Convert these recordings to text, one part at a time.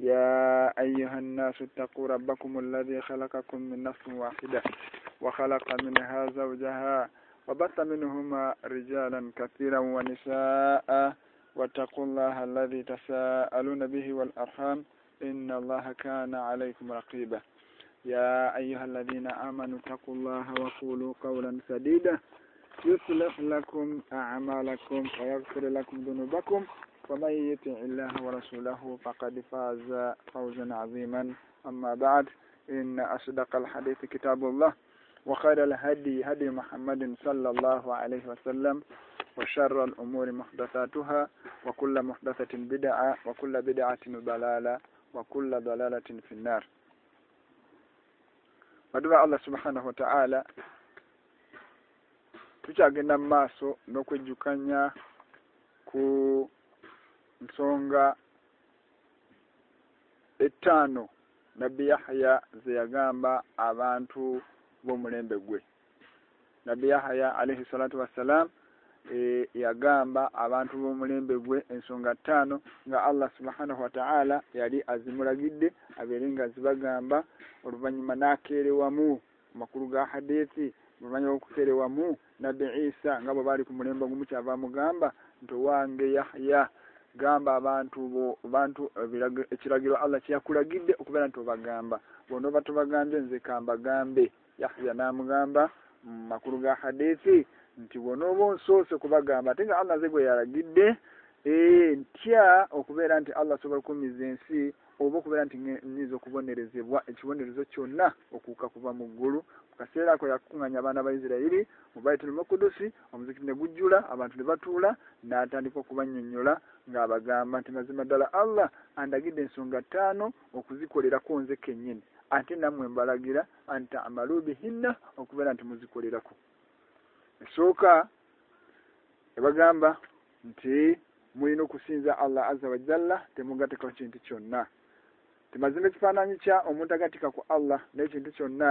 يا أيها الناس اتقوا ربكم الذي خلقكم من نفس واحدة وخلق منها زوجها وبط منهما رجالا كثيرا ونساء واتقوا الله الذي تساءلون به والأرحام إن الله كان عليكم رقيبا يا أيها الذين آمنوا اتقوا الله وقولوا قولا سديدا يصلح لكم أعمالكم ويغفر لكم ذنوبكم ومن يطع الله ورسوله فقد فاز فوزا عظيما أما بعد إن أصدق الحديث كتاب الله وخير الهدي هدي محمد صلى الله عليه وسلم وشر الأمور محدثاتها وكل محدثة بدعة وكل بدعة بلالة وكل بلالة في النار ودوى الله سبحانه وتعالى tujage na maso nokwejukanya ku نو نبیا زیا گاہبا آبان بگوئ نبیہ ہیاسلام ای گا ہم سنگاتا گیڈے اب گا ہم مکر گا ریوامو نب ایبا ریم گا ہم گیا گام با بو بنتوڑا گیڈے رنت بہت گانبا بنو بات بہت گانس گا گام دے یا نام گا ہما مکڑ گے بنوبا گانب گیڈے اے چیز بکو رانتی آلہ کو نرو کو نا کو نا زیرا بہت مکو دو بجور نا تکوا نینجولا گا ہمارا آللہ آدھا گیٹن سو گا نو وہی رکھو آٹھا ہمارا روکو ناجوڑی رکھو شو کام چی مجھے آللہ بجے جللہ تین چنتی چنما نا کو آللہ نہیں چنتی چون نا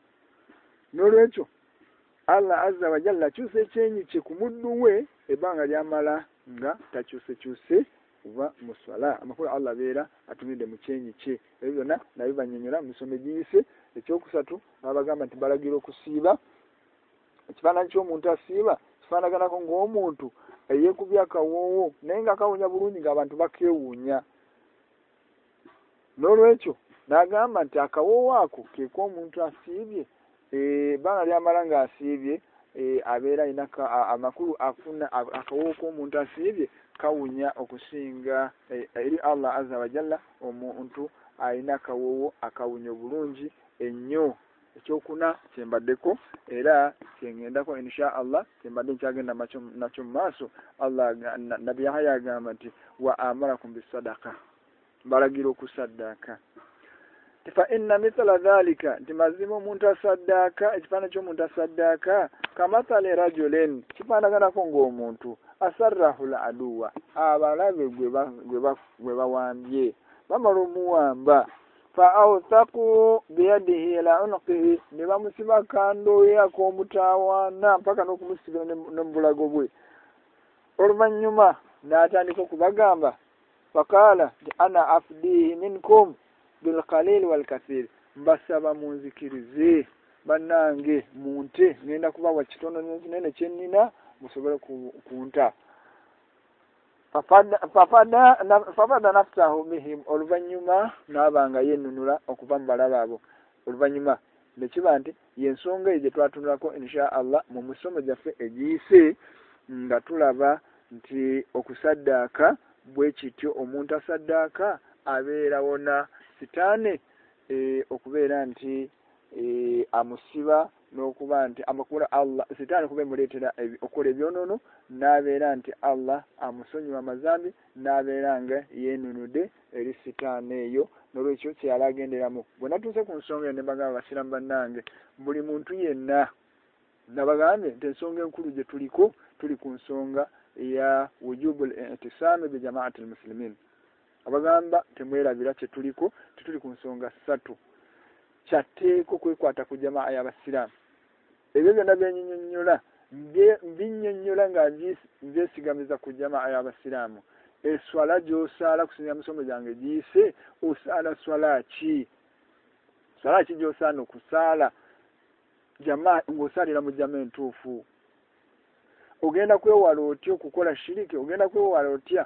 چنٹا سیوا چھپا نو رو ن چکا ای بے آمارکاسی کاؤنی گا آئی اللہ امو آئی ناکا گرسیم داچم مسو اللہ می آ مارا داکھا بارہ گیرو خوشاد متا منٹا ساد منٹوار یہ موا کو مان پاکانا گوئی اور نا نا بانگا یہ نونورا بڑا بابو اربانی بانٹ یہ سو گئی داتا سات نا انچ ایوا نواؤ نو نو نہ یہ نو نو دے ارے نیو نو روشن بنا تھیس نا نگ بڑی منت یہ باغیوڑی گاسان مسلم جی رام جام کو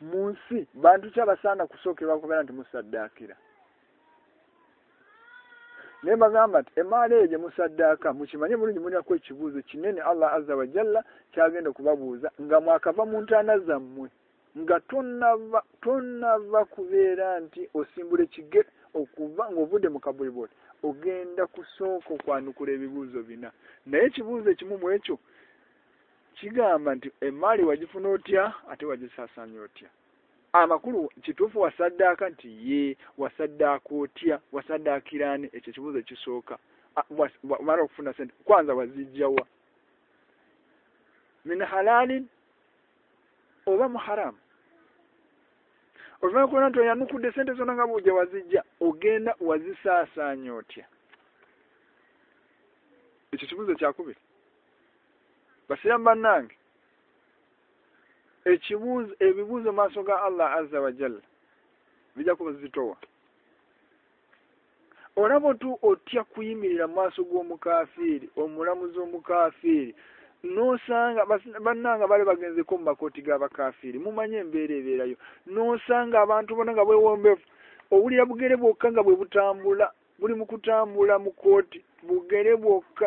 منسی باندھ چلا مساد نہیں بگا ایمارے مساد بجے نہیں اللہ جل گیندا بوجھا مکبا منٹ بڑے چیٹ اکوبا گو ما بری بوٹ او گیندا کسو نکڑے بھی بوجھبین نہیں چھو بوجھ مو کیگamba nti emaali wagifuna otya ate wagisaasaanya otya amakulu kituufu wasaddaaka nti ye wasaddaaka otya wasaddaakiraani ekyo kibuuzo ekisooka mala okufuna sente kwanza wazijjawa min halalin oba mu haramu okimanyi kuona nti oyanukudde sente zonna nga bwojja wazijja ogenda wazisaasaanya otya ekyo kibuuzo kyakubiri basiyamba nange ekibuuzo ebibuuzo maaso ga allah azza wajalla bijja kuba zitowa olaba tu otya kuyimirira mu maaso g'omukafiiri omulamuzi omukafiiri nosanga bannanga bali bagenzeko mu makooti g'abakafiiri mumanye embeera ebeerayo nosanga abantu bona nga bwewombefu owulira bugere bwokka nga bwe butambula buli mu kutambula mu kooti bugere bwokka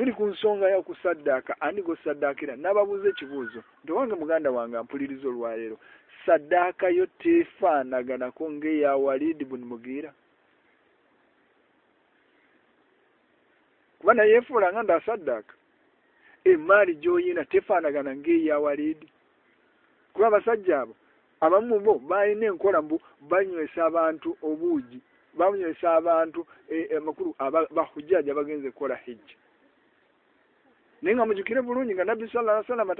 گیا کو جب آم boy نگہ بول گانا نا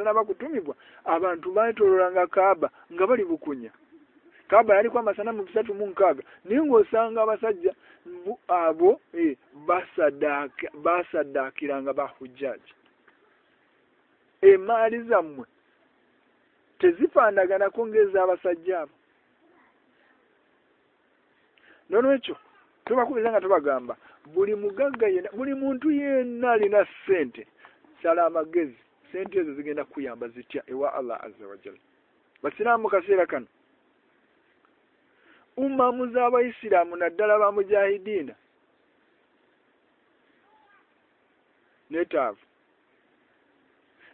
veg Moka گئی نہ sala amagezi sente ezo zigenda kuyamba zitya ewa allah azza wajal basiraamu kaseera kano umamu z'abaisiraamu naddala ba mujahidiina netaavu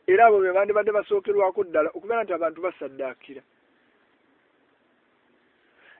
era abo be bandibadde basookerwako ddala okubeera nti abantu basaddaakira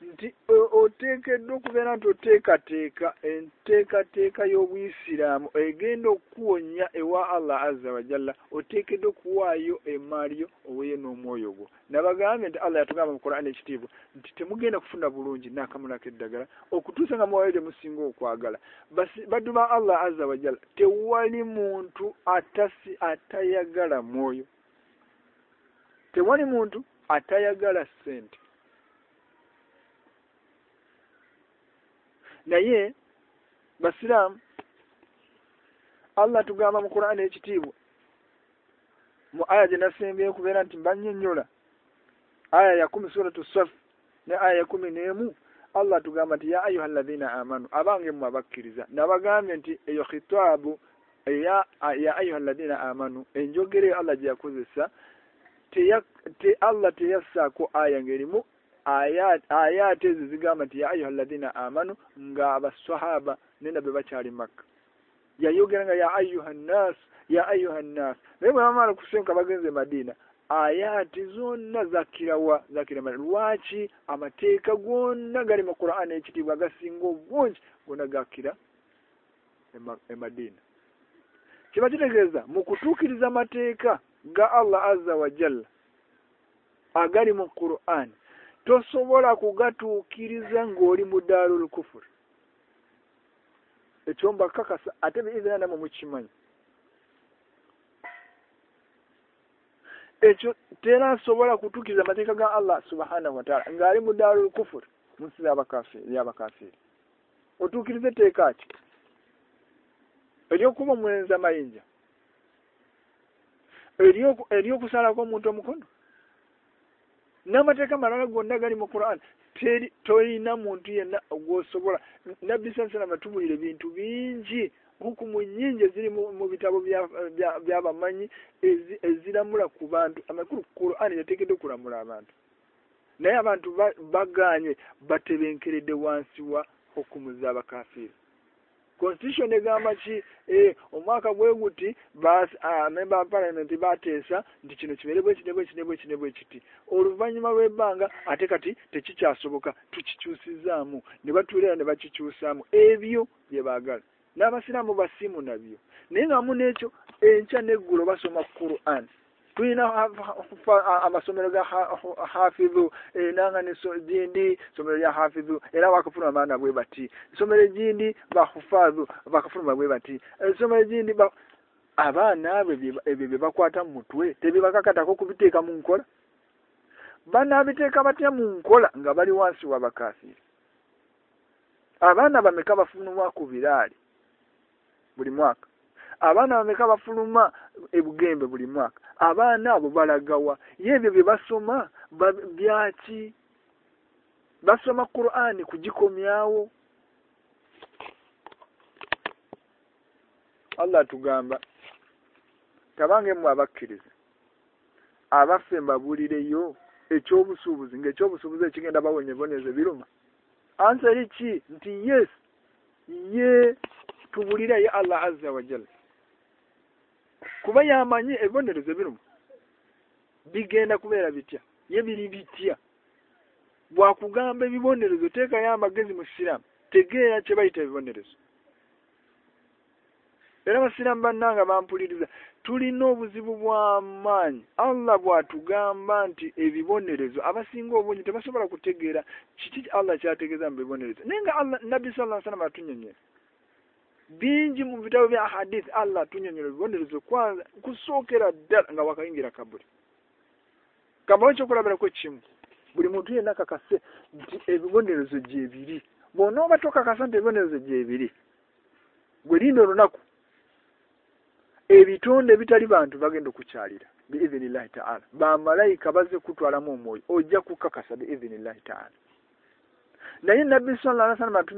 سام این او آل اتے نو mobile آلائٹ ناکا مرا اکتو سنا منگوا گلا ٹوالی منتو اٹھاسی آٹھ گارا مونی منٹ آٹھ اللہ ٹو گا میو اللہ دینا دینا جی اللہ تیسری مک آ گنا گا با سواب مکنگ tosobola kugatuukiriza ng'oli mu ddaala olukufuru ekyomba kakasa ate biizina namwe mukimanyi ekyo teera nsobola kutuukiriza amateeka ga allah subhanahu wataala ng'ali mu ddaala olukufuru mu nsi yabakafiiri otuukiriza etteeka ati ery'okuba omulenzi amayinja ery'okusalako omuntu omukono نا متراً منتھوئ نہ مورا دکورا مرا منت با گانی بات حکومت زیادہ آٹے کام نہیں بچی چوس جام گا سرو نہیں گا مچو ایچ آن ہافو نا جی سمیر ہافو اینا فرما بے با سمیروا کوئی بات آبا نا تھا مٹوئی کبھی کا منکل بانا بات منکل گا بس آبا نا بے قابعی بڑی ما آبا نام کا باپ گے ان بڑی ما آپ آ بارا گوا یہ ببرما باشرما کور آپ بک آبا سو بری رہی رہی آلہ ہر خوبی آمانی بنوا کبھی یہ بھی بنوائیا سی بھائی بنوا سان نی ری نو بوجی بوا موا تھی بنجو آپ کو ہادلہ گا چوکا برا بری ماسوندی بنوا تو کا نا تو لا باندی اور بامنے لہر لانا سن بات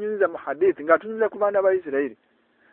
گاتھا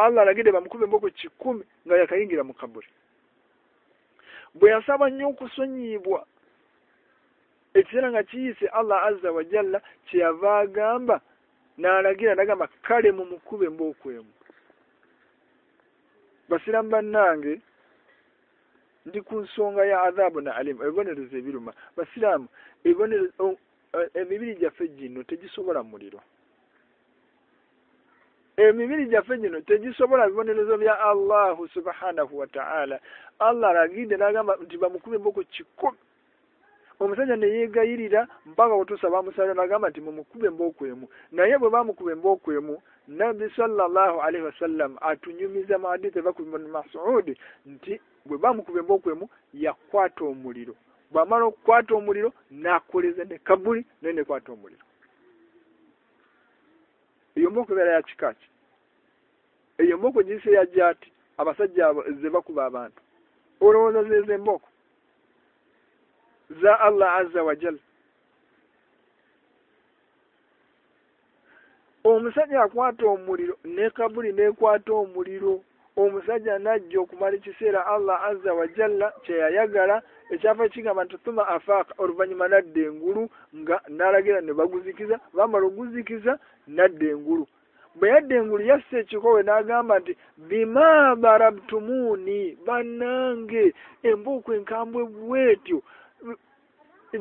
اللہ را گیما مو چیک گیا گرا مر بیاں کسا چیز آللہ آج با گا ہمارے مک خوبیم بو باشرہ نگایا جا روزہ باسی نو رام میرے رو اللہ را دینا سب موقبہ یہ بوبا موقب نہ بویمو موری روا نو میروڑی میرے بک جو کماری اللہ اور ڈینگور ڈینگڑو بھیا ڈیچو نا گا ہماری بیما بار مونی بانگی ایمبو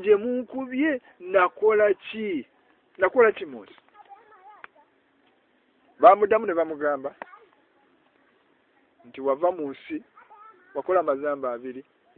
جم کو بھی موسی با مدا ما مکا ہم کو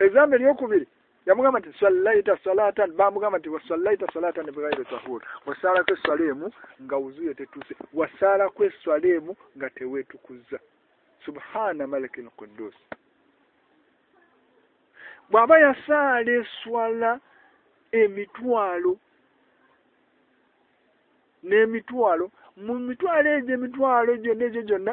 مجھے بابا رو ملو من میٹوٹونا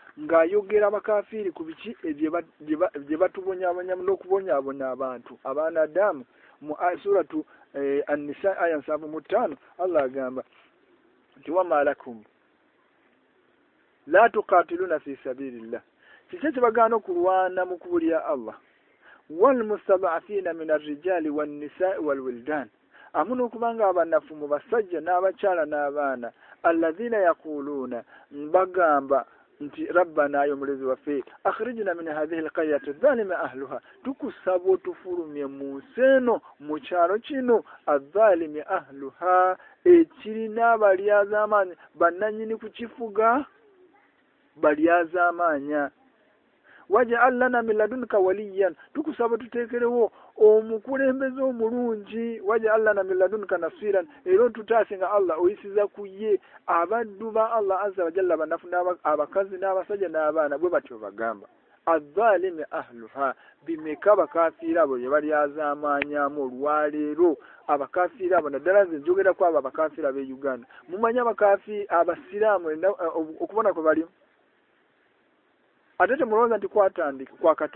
ng'ayogera bakafiri ku biki ebye batubonya abanyamu n'okubonya abona abantu abaana adamu mu suratu eh, anisa aya nsavu mu ttaano allah agamba nti wama lakum la tukatiluna fi sabilillah kiki ekibagaana okulwana mu kubu lya allah walmustadafina min arrijali wannisai walwildan amu n'okubanga abanafu mu basajja n'abakyala n'abaana alazina yaquluuna mbagamba ربا نا فی آخری جنام آلوہا بو تو من سے نو مچار چینو اب عالم آلوہا چرینا بڑیا زامان بنانے چپا بڑھیا زمانیہ waj'al lana min ladunka waliyan tukusaba tutekerewo omukulembeze omulungi waj'al lana min ladunka nasiran ero tutasinga allah oyisiza kuye abaddu ba allah azza wa jalla banafu abakazi n'abasajja n'abaana bwe batyo bagamba azalimi ahluha bimeka bakafiira abo yebali azamanyamu olwaleero abakafiira abo naddala nze njogerakw abo abakafiira b'e uganda mumanyi abakafi abasiraamu okubona kwe balimu ماریا نوبیا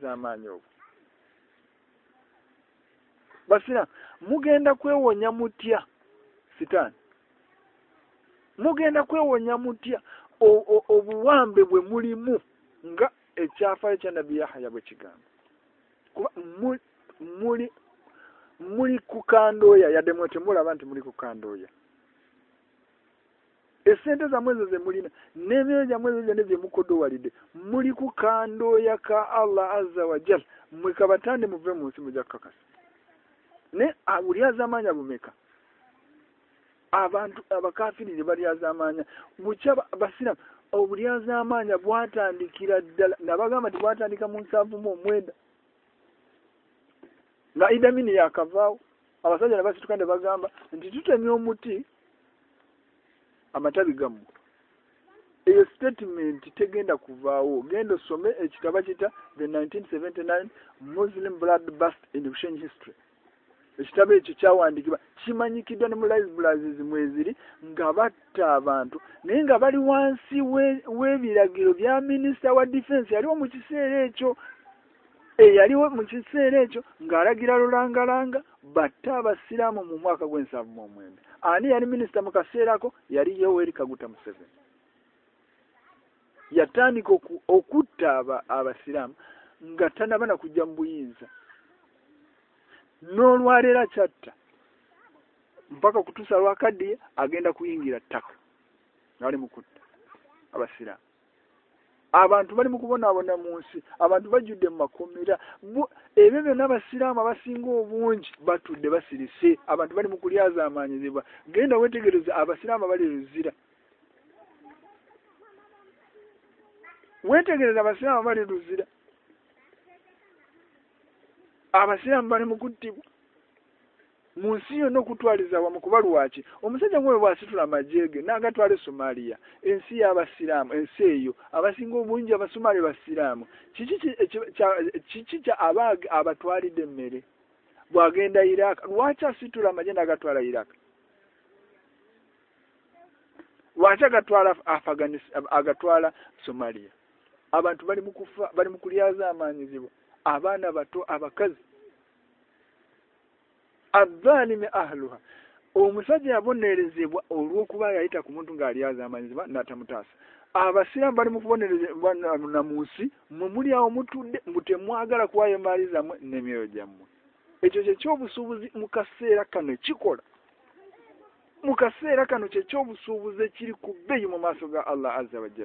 جام بس مو گیند متھی کو متھی میری مو می کو موراب میری میری نی آ جا میرے کا می آپ گیندا کباؤ گیندو سمے مسلیم براد بس history ekitabo ekyo kyawandiikibwa kimanyikiddwa ne mu laibulaziizi mweziri nga batta abantu naye nga bali wansi w'ebiragiro bya minisita wa defense yaliwo mu kiseera ekyo eyaliwo mu kiseera ekyo ng'alagira lulangalanga batta abasiraamu mu mwaka gw'ensanvu mu omwembe ani yali minisita mu kaseerako yali yoweri kaguta museveni yatandika okutta abasiraamu nga tanabana kujja mu buyinza نچا اُبار کار دی گینڈا کو موقع آبان بات سرینت موقع گیندا get rows آبا سا روزا گراس میری روزیرا abasiraamu bali mu kuttibwa mu nsi yonna okutwaliza wamu kuba lwaki omusajja ngaoyo bw'asitula amagye ge n'agatwala esomaliya ensi y'abasiraamu ensi eyo abasinga obungi abasomaliya basiraamu kiki kyaba abatwalidde emmere bw'agenda iraq lwaki asitula amagye n'agatwala iraq lwaki agatwala afaganis agatwala somaliya abantu bali mu bali mu kulyaza amaanyizibwa abaana bato abakazi گاڑی آرسی ممتما چوک سے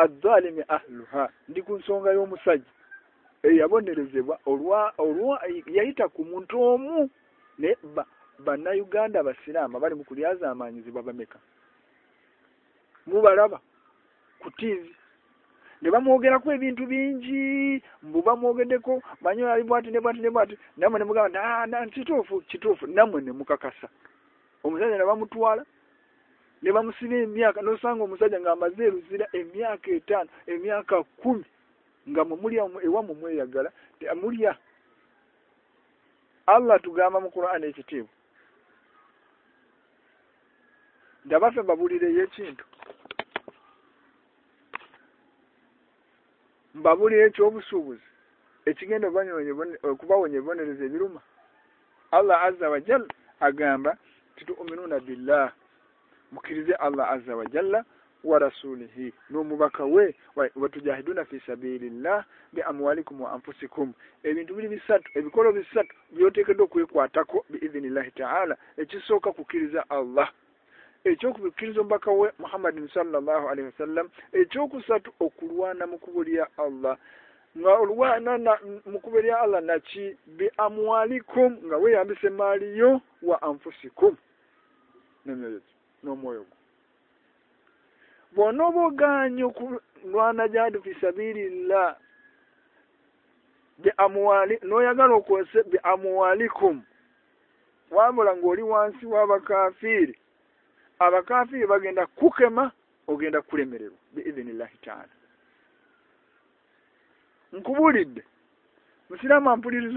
آدھولی آگائی مسائل اب نئے ریزا کم تھم بانا دا باسی نام کم آبادی بگے بوبا مو گندے کو نا چیٹو چیٹ نہ کام آ مسنی مسائل اللہ مختلف باب بابو بجے بن با بن آللہ آج آ گیا ہمین mukirize Allah azza wa jalla wa rasulihi numubaka we watujahiduna fi sabilillah bi amwalikum wa anfusikum ebintu bili bisatu ebikolo bisatu byotekedwa kwekwatako biidhinillahi ta'ala ekisooka kukiriza Allah ekyokubikiriza omubaka we muhammadin sallallahu alaihi wasallam ekyokusatu okulwana mu kkubo lya allah nga olwana mu kkubo lya allah naki bi amwalikum nga weeyambisa emaali yo wa anfusikum nemyoyo نو نو بوگا روپی سبھی لالوالی وغیرہ مشرا مپڑی روز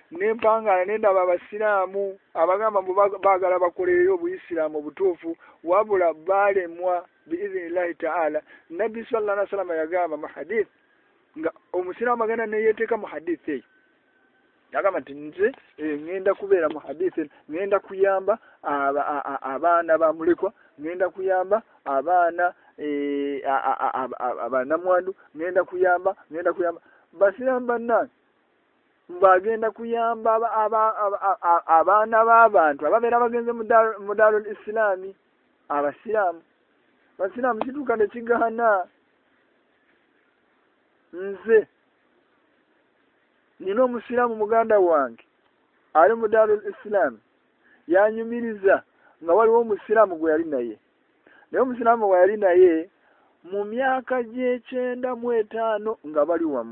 نیم king نیمو آپ ری مو بیس والا سر یہ کام حا دی آئی کو آ باقواب آبان مدار السلام آبا نیچن مسلم مدار السلام یا میرا مسلم مسلم گئی نائیں ممی آج نو گوام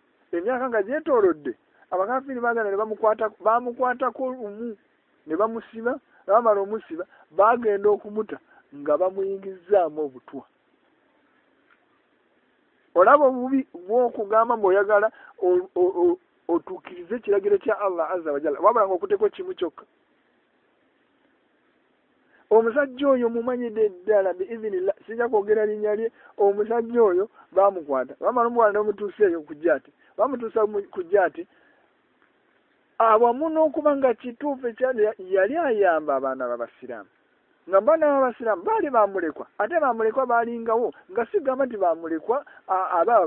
اینگا جی تردے آپ مکوٹا با مو نبا موسیما با بار موسیم با گئی مت مجھا می گا مارا گرا جا بابا مچا جمائیں گے وہ با مجھ جاتے نا شرام بھاری با می کو مرکوا میرے کو آبا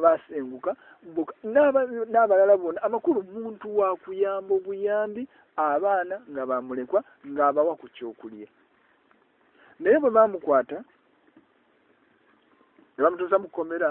کا مریکوا گا بابا کچھ نہیں بابا مکو مکو میرا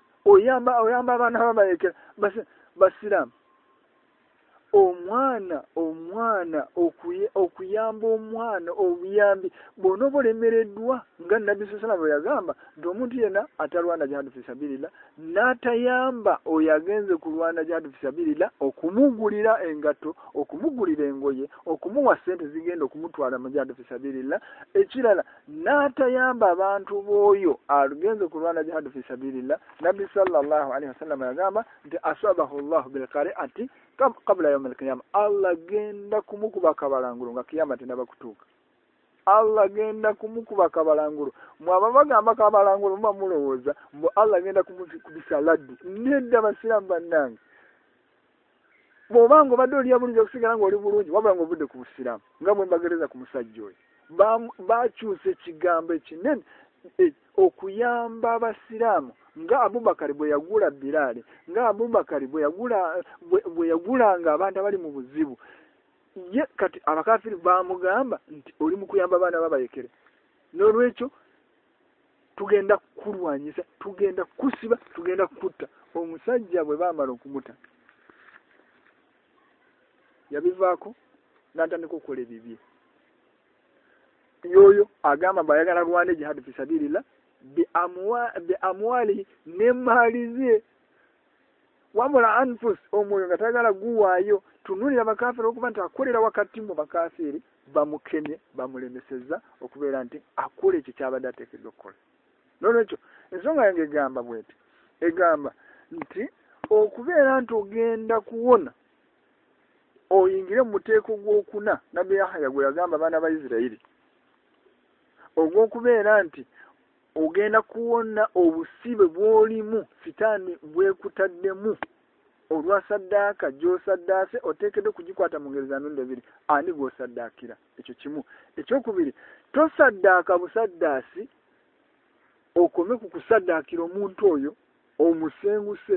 امباحم کے بس بس شرام موانا نا بنو بڑے میرے دوا نا سر آگا مجھے آٹو پیسہ بھیریلا نا ٹائم پیسہ بھیریلا اکوما اینگات گڑی اکوما پیسہ بھیریلا اچھے اللہ گینا باقاعدہ انگروا ملگین دا کم کو انگرو مابا کا بار گیندا لوگ بوا دیں گے روسے چھگ گا چین بابا سرما آبوں بار بیا گڑا آباری گوڑا گا با جیبو کار گاڑی مکیام بابا لو ٹو گیندا کوروانی کس گیندا کم سیا بھبا ہمارا رو مو نٹانے گام گانا گوالی جیسا اریلا منپوس مارا گوا نووری راؤن بام بام سے مت کو ہمارے اری مغلانا چوبریری تو مو اب مو سےنگ سے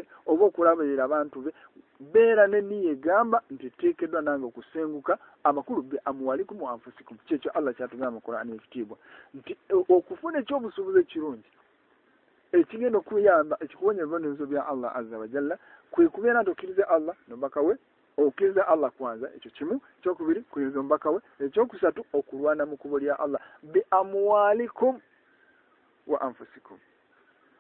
نیے گا نگو کامو والی چیز اچھے اللہ نمبا کھازے آللہ چوبری نمبر نام اللہ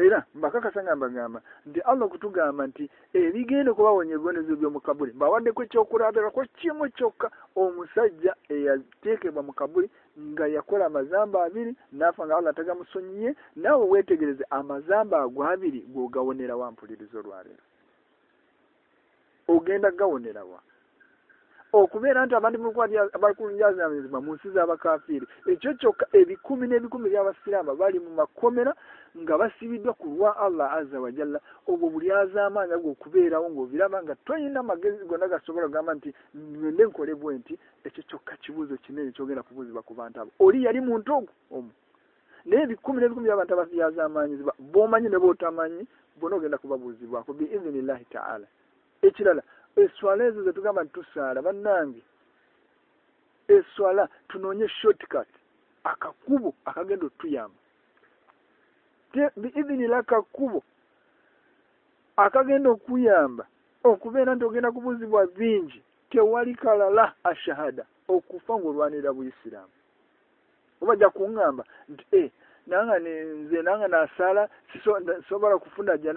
ايرا بھا كا سا بھا گا او لوكو گا من ايگيے لوگ بابى بھنگيں مقاب برى بابا نيک چوك چو ميں بھا مرى گيا كرما جا بھا نہ سن نہيں آما زا بھا گرى بھگ گا نيرا ذروع او گيا گا ا کو میرا من سے زبرنی کو بری آ جا ما بے گو بن گھر لو ری بوئنٹی چکا بجے نیچو گے بجوبا ار منٹ نیوا می بنی بنو گیلا کو بجونی چر اچھو لوگ نام سوالا سات آبو آنیا کبو آن کم کبھی کپڑا سرامہ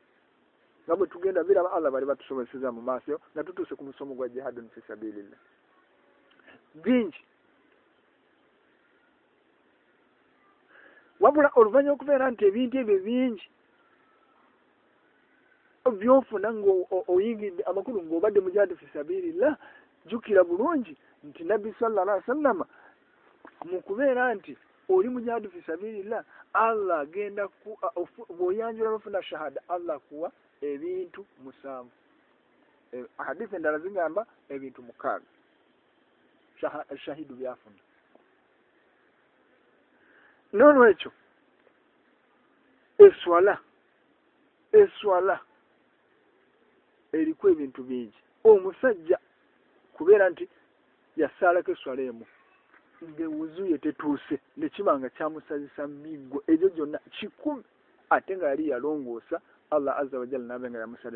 اللہ جا بڑھوی نہ لا میسم یہ چیز آٹے گاڑی اللہ من بم بم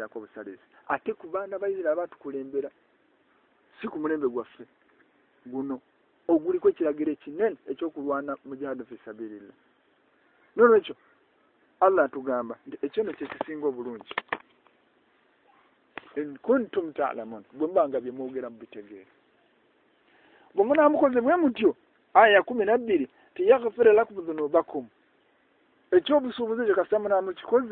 آئی نا بیری خود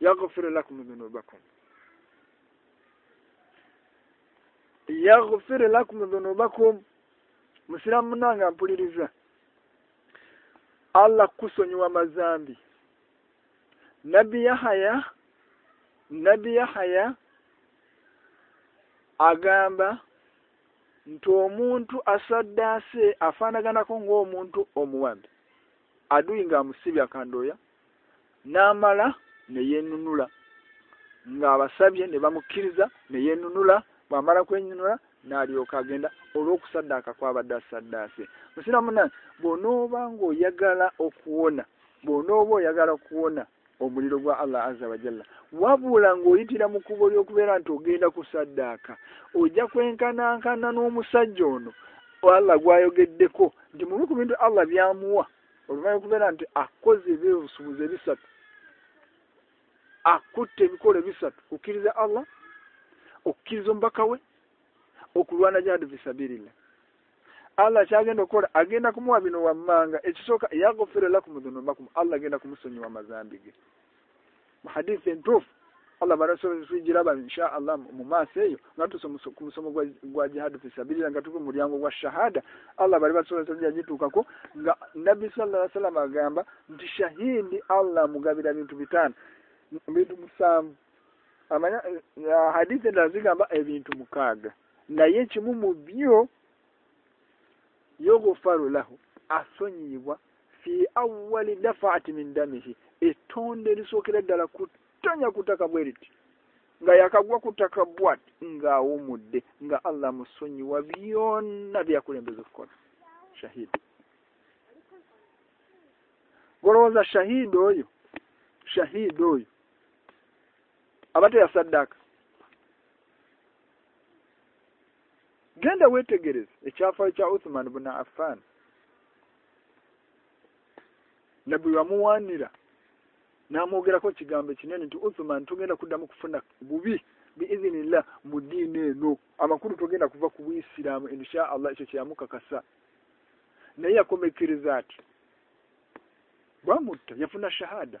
يغفر يغفر لكم لكم ذنوبكم ذنوبكم یا گو الله لاکھ با خویر نوبا کو مسلم بھلی agamba nti omuntu asaddaase afaanaganako ng'omuntu omuwambi aduyi انتو اموانگا n'amala نئی نون گا سب نیبا مکا نہیں نونولا ما ملا ناری گینا ساد مسا منگائیں بنو بن گیا گارا بنو بارلہ بولا گو رو رو گیندا کون کا دیکھو رنٹو آسے akutte ebikolo bisatu okkiriza allah okkiriza omubaka we okulwana jadu fisabirila allah kyagenda okukola agenda kumuwa bino wammanga ekisooka yagofira lakum dunubakum allah agenda kumusonyiwa amazambi ge muhadisi entuufu allah maratwijiraba insha allah mumaaso eyo nga tusoma ku musomo gwa jihadu fisabirila nga tuva mulyango gwa shahada allah bali bagitukako nga nabbi sallaw salam agamba nti shahidi allah amugabira bintu bitaano گیا کب گاؤں شاہی دہید abate ya saddaka genda wetegereza ekyafaayo kya uthman buna affan nabwe wamuwanira namwogerako kigambo kinene nti uthman tugenda kuddamu kufuna bubi biizinillah mu diini eno amakulu togenda kuva ku buisiraamu insha allah ekyo kyeyamukakasa naye yakomekereza ati bamutta yafuna shahada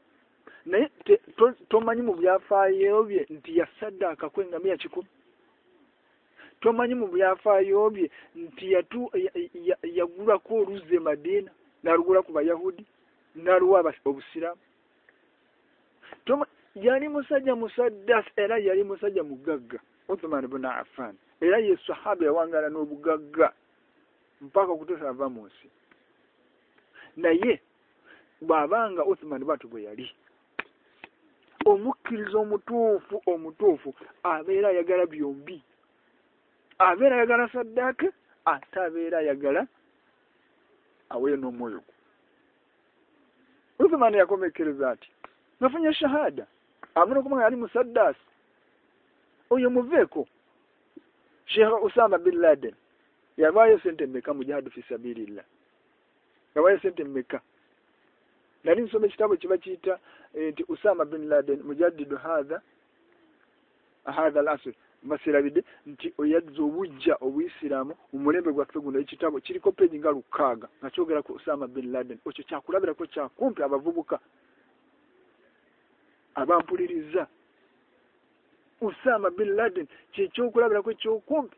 تمجا پائے mobile بنا فنائی Gaga میے بابا تمہارے بات باری omukkiriza omutuufu omutuufu abeera ayagala byombi abeera ayagala saddaaka ate abeera ayagala aweyo n'omwoyo gwo uthumani yakomekereza ati nafunye shahada amuna okuba nga yali musaddaasi oyo muveeko sheikha usama bin laden yavaayo sente mmeka mujahadu fisabilillah yavaayo sente mmeka nari nsoma ekitabo kye bakiyita nti usama bin laden mujadidu hatha hatha al asr basirabidde nti oyazza obujja obuyisiraamu mu mulembe gwaffe guno ekitabo kiriko peegi nga lukaaga nga kyogera ku usama bin laden ekyo kyakulabirako kyakumpi abavubuka abampuliriza usama bin laden kyekyokulabirako ekyokumpi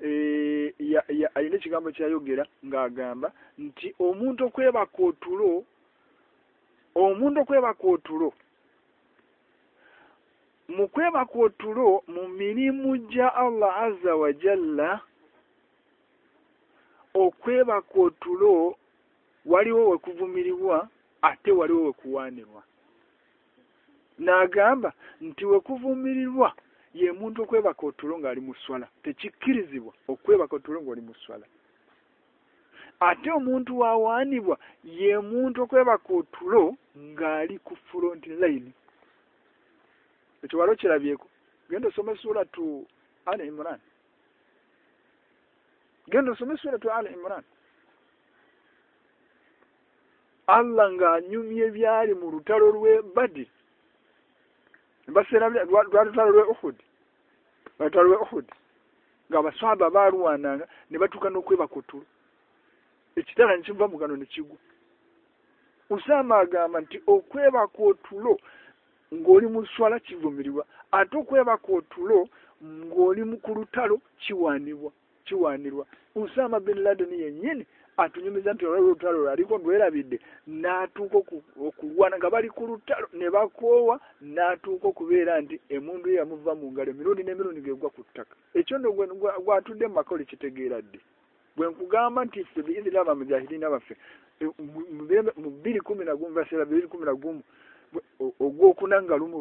چاہیرا گا کو مکے با کو mummy مزا اللہ کو میرے آتے ناگی وقوب میری جی بہتر تو چلا بھی سمے سوا تیمران گندشا مرن الگ رو گا سواب با روانا کو منو گری مو سوالا چیبو میروا آ گری مکارو چیوانی اُنسا ہما بللہ دیا آٹو مجھے نٹوا نگار گیراد گا منسلے رکمین گھوما سرکومینا گھوم نگا روم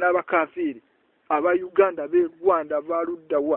نا بافی آبا راوا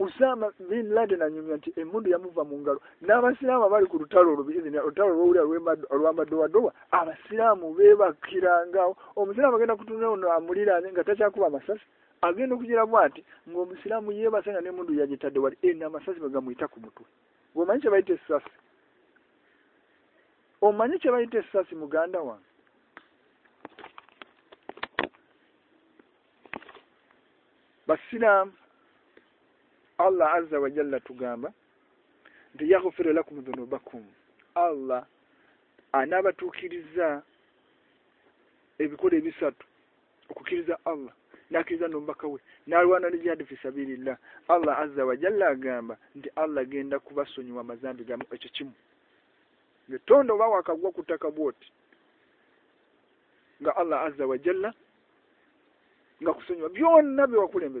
اس لے آتی اُنڈو موبائل منگا رہا نام گرونی موبی بھرا گاؤں میرا میری رات جاو آس اگلے نو گرا موئی باسویا گھر مویو وہ موسی اللہ آج جا جاتا پھر لاکھو نو بخوم آ جا بھی آجا نوبا ناروا نارلہ آج جللہ گا آللہ گین دا خوبصو نوا مچ چھما کا آللہ آجا جللہ نا خوشنی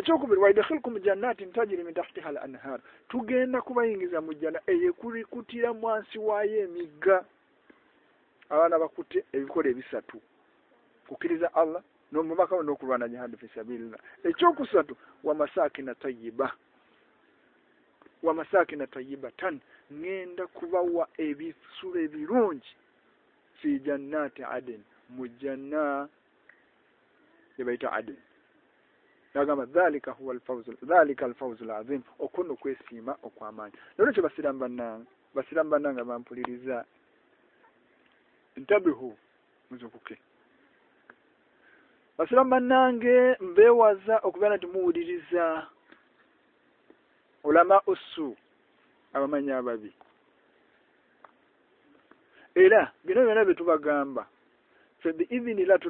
چوائل گینا پکری نو نو نا چوک آئی بہ مینا ریزن ن گےاس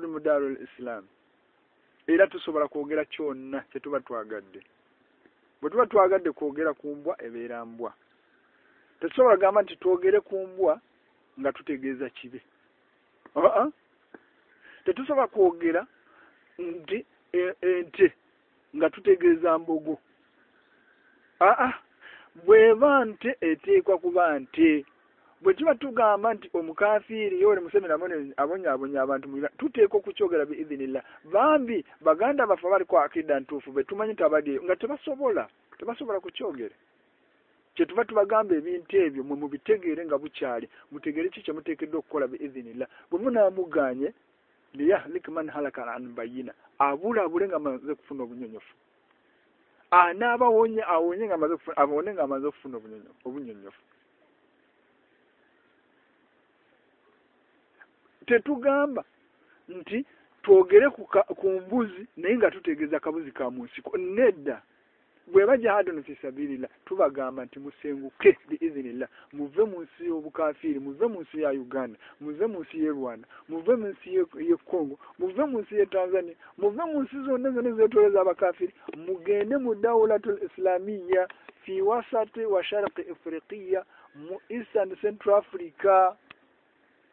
گر اسلام چون گا تو آگارے کم بویر سوڑا گا منگیرا کم بوا گھوتے سب کتوتے آنٹ بھما تو گا میرے میرے چویرا بابی با گانا دے تو بولا کچھ چیتبات مموک گئی رنگ آ چار مٹھے گئی چیز نلا بمیا مار بائی نا آب رنگ فون آب ابو نا فنو وہ نٹوا بو موسیب نشا گا من موسیلا موب موسی موسی موسی موسی مب موسی مب موسی موگے اسلام آفریکا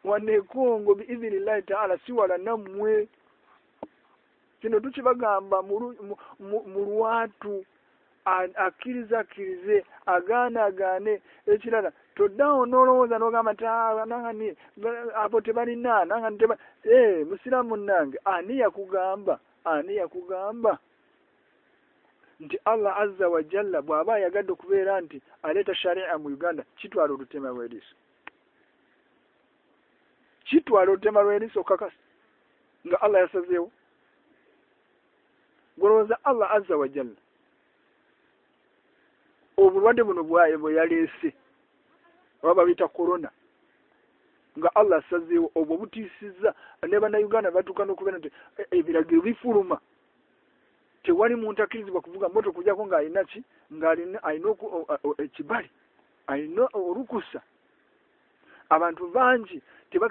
نام با گر مرویر آگانے آپ مسلا منگے آنے آکو گا ہم گا ہملہ آج زا وجہ اللہ بابا گندو رنتی ارے گانا چیٹو جی تو آللاس جیو گرم آب وی بابا کورا آللا جیو بوبا نئی گانے ٹوکا نو بھائی گر پوروما ٹوانی موجود بوا مٹر کوئی نو باری آئی نو روشا آپ ہنسی ٹھیک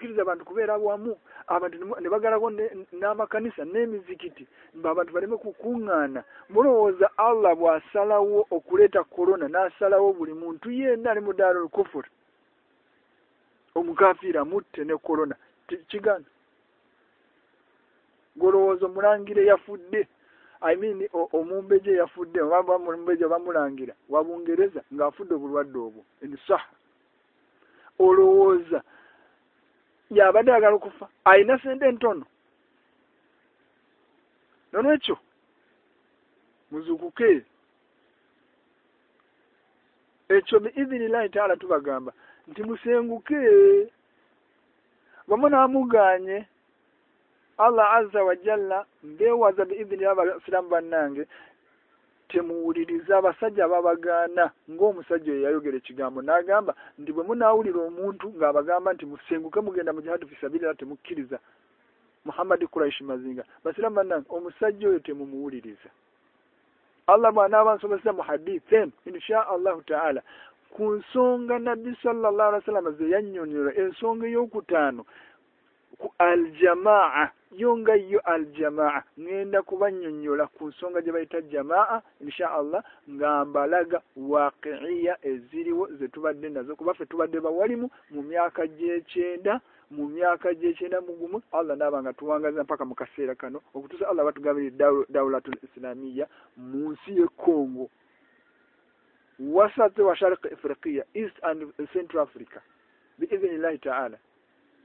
نام نیم کھیتی بابانے نا سالا بولی منتھوئیں امیرا مورنا گانوز منگیر آئی امبئی جا بہ منگیرا بن گرے گا روزہ یا بھائی آئی نہ آ جا جا دے آ جا بھی ہم بنا نہ گو سج گا منگو گے yunga yu al jamaa ngenda kubanyonyola ku nsonga gye bayita jamaa insha allah ngambalaga waqiiya eziriwo ze tubadde nazo kubaffe tubadde bawalimu mu myaka gyekyenda mu myaka gyekyenda mugumu allah nabanga tuwangaza mpaka mu kaseera kano okutuusa allah batugabire daulatul islamiya mu nsi ye kongo wasat wa sharik afriqiya east and central africa biiznillahi taala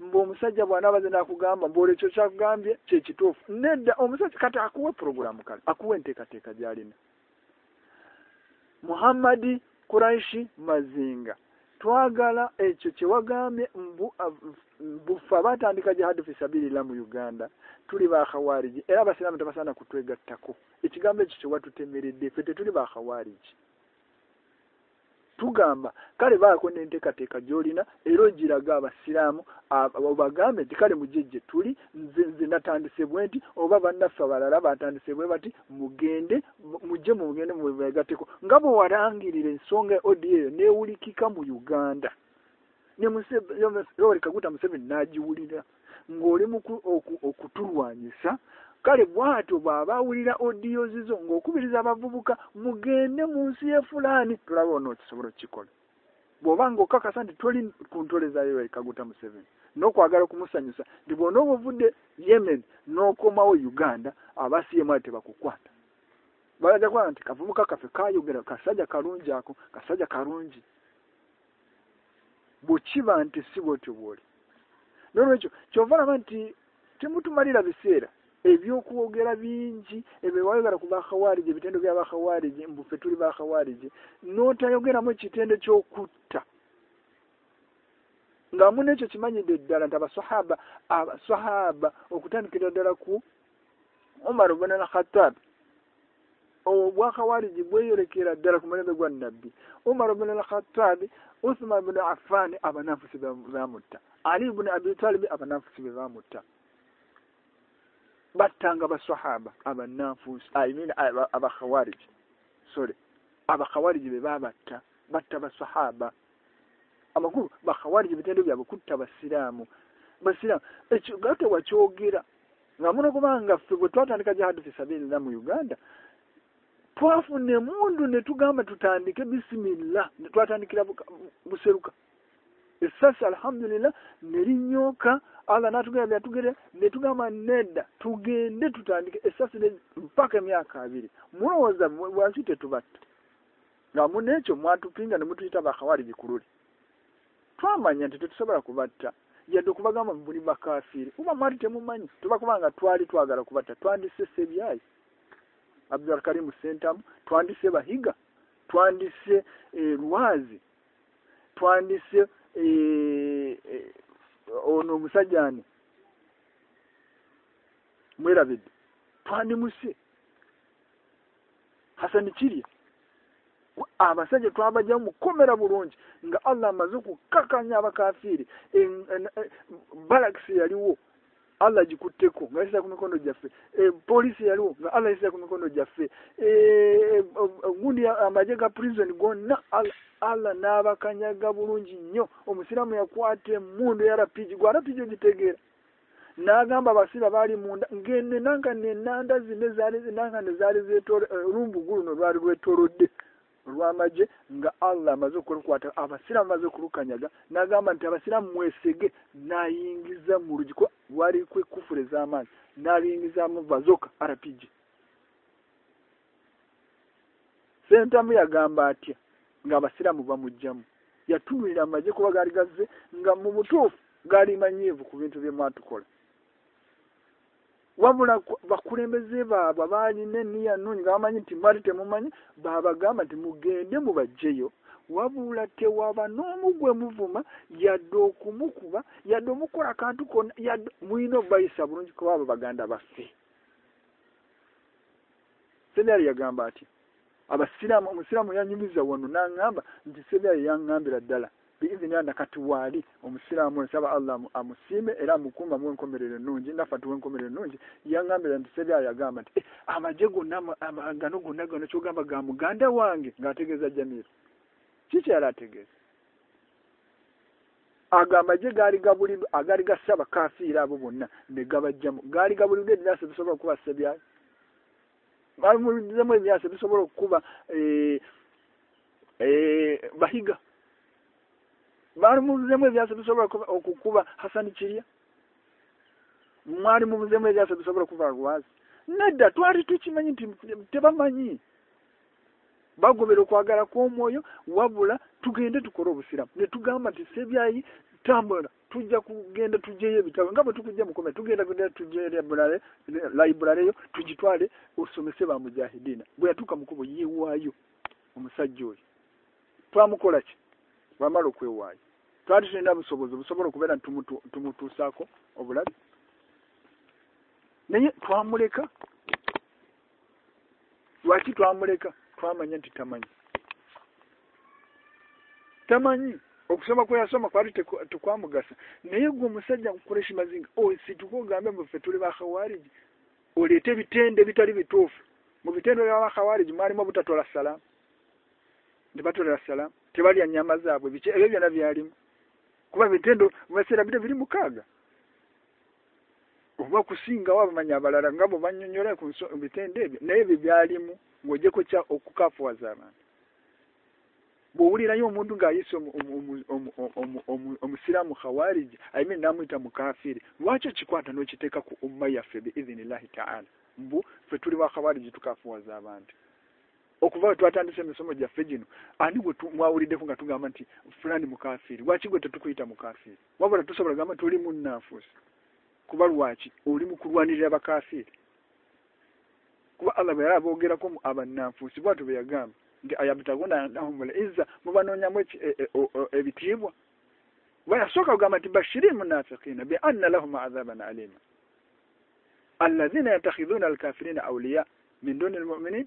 mbu omusajja bw'anaabazena akugamba mbuolekyo kyakugambye kyekituufu nedda omusajja kati akuwa puroguramu kale akuwa enteekateeka gy'alina muhammadi kuraishi mazinga twagala ekyo kye wagambye mbufe abatandika jihadi fisabilillah mu uganda tuli bakhawariji era abasiraamu tebasaana kutwegattako ekigambo ekyo kye watutemeredde ffe tetuli bakhawariji tugamba kale baako n'enteekateeka gy'olina era ogiraga abasiraamu obagambe nti kale mujje gye tuli nze nze natandise bwe nti oba bannaffe abalala batandise bwe bati mugende mujje mugende mubegateko nga bwe walangirira ensonga odi eyo neewulikika mu uganda ne yoweri kaguta museveni n'agiwulira ng'oli mu okutulwanyisa بوا انگو کا مٹو ماری لا بھی را گرواری بنا لکھا درخواست باتھا با سواب sorry آبا جا بات باسوحا ریب کھو بس گیرا منگا سوانی جہاد من گا ٹوٹ ملا برس روا تی آئی ابزم سینٹام تھی با ہند جانے میرا بھی چیری آپ جموں کو اللہ آلہجے ایم نا نابا گا رنجی نویا کو میرے گو رات نا گاما گرانے نا زالی نارے روم بولا روام آپ نا گا میرا موسی گے نائنگ جا مجھے جامان گار گا مار می بولیے ما باک بابا نئی نو گا مجھے مار بابا گا مو گے نمبا جیوا بولا نو موا موبا یادو کو مکوا یا کور میساب نو نا سلیہ دل آم آما میرے نو جی نافات کو نوجے گا میرے گا جو گنگانوں گن گانے گا چیز آگامی گاری گا گاری گے سب سے مار مجھے مجھے مار مجھے گرا کم ہوا بولا سرا گا منجیے اس میں بھیا سازوا مکاس روائن گھوم جاؤں مجھے گا بھائی کو بڑی سم ام ام ام سرا مخاواری okuva twatandise emisomo gyaffe gino ani gwe mwawuliddeko nga tugamba nti fulani mukafiri lwaki gwe tetukuyita mukafiri wabula tusobola gamba nti oli munnanfuusi kuba lwaki oli mukulwanirira bakafiri kuba allah bwe yali aboogerako abannanfuusi bwatu bwe yagamba nti ayabtaguna nahumula izza mubanoonyamu ebitiibwa kuba yasooka kugamba nti bashiri munafiqina bi anna lahum adhaban alima alladhina yatakhidhuna alkafirina awliya min duni almuminin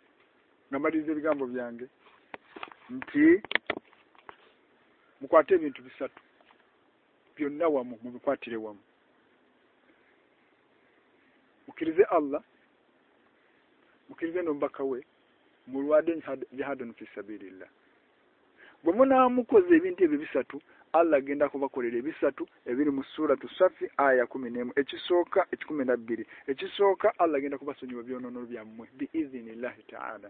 number زبان بوجھیں گے مکواتے بنٹو سات پیون عوام مکواتے عوام مکرزے اللہ مکرزے نمبا کھوے مروا دن جہاد فی سبیل اللہ بمنا مkoze ebintu ebyo bisatu allah agenda kubakolera ebisatu ebiri mu suratu safi aya kumi n'emu ekisooka ekikumi na bbiri ekisooka allah agenda kubasonyiwa byonoono byammwe biizinillahi taala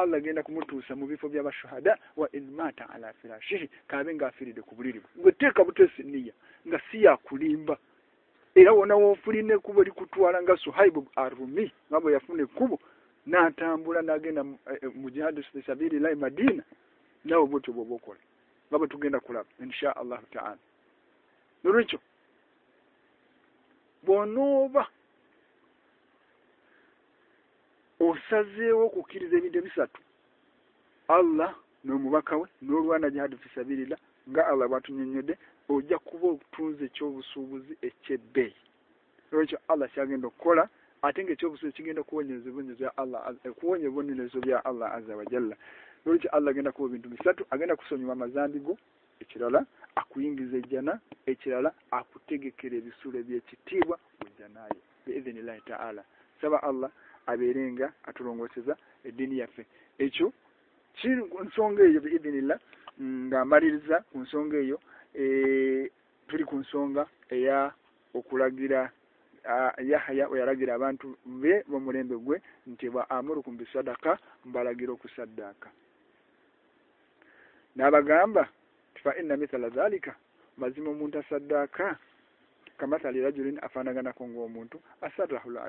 اللہ گے نا خوراب ان شاء اللہ اے آللہ نمبا کھا جاتا بات آٹھ روز اللہ آگینا چرولہ آپ آللہ آب رینگا آٹھ رنگسا چو چنس گئی ماریسوں گی کنسوں گا اخرا گیرا گیرا بن گئیوا آم رخا بارا گیر کاما جا گانا منتو اَاد راہولا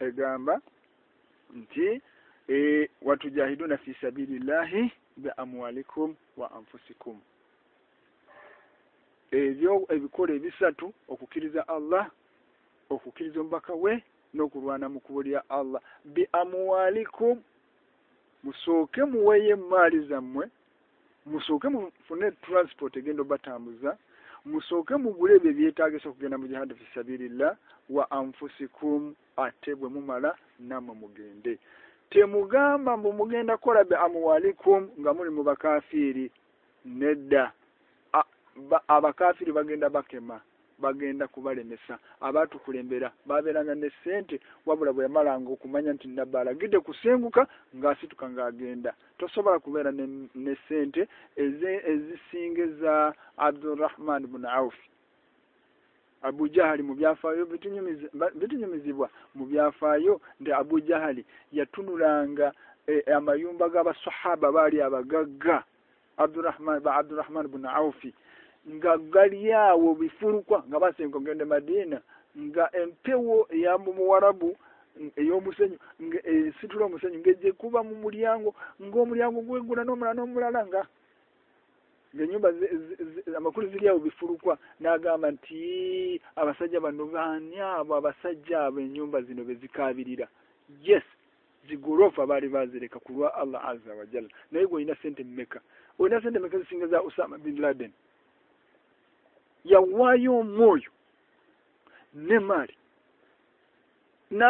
اب ایمولی خم ومپسی کم ابھی بھی خوریجا آلہ اخویر ہم باقاع نکوری آلہوالی میم رام منسپر کنو بات مجھا موسو کے موبلے بیوی ہندی مارا نامو گیندی تموگا مالیم گا موبا کام با گندا آبادی گاڈا رحمان بنافی ابو جہاری رحمان بنافی گیاو فرو گے مو رابر مسا نکوا میمورا نگا مکلی آپ نا گا منابی بو گانیاں نونی نام نا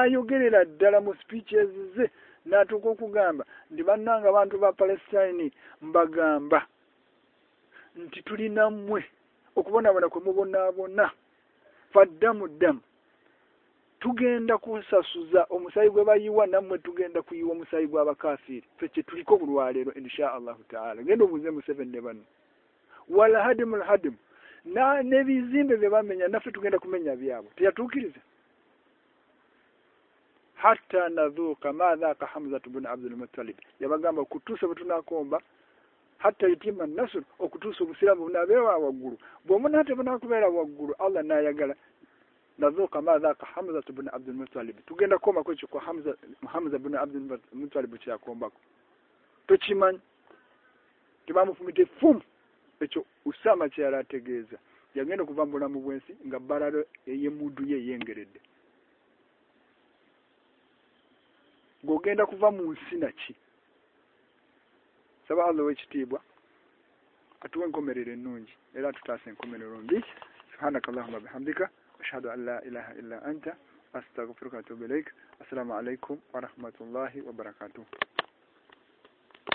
گیندا کو مسائل na nevi zimbe vya wamenya na fitu kumenya vya wamu tia tukiriza hata na dhuka maa dhaka hamza tubuna abdul matalib ya wangamba kutusa vya tunakomba hata yitima nasu okutusa kutusa musilamu unabewa wa guru buwamuna hata vya nakumela wa Allah na ya gala na dhuka dhaka hamza tubuna abdul matalib tukenda kuma kwechi kwa hamza muhamza buna abdul matalib uchi ya kumbako tuchiman kibamu fumite fumu السلام علیکم و رحمت اللہ وبرکاتہ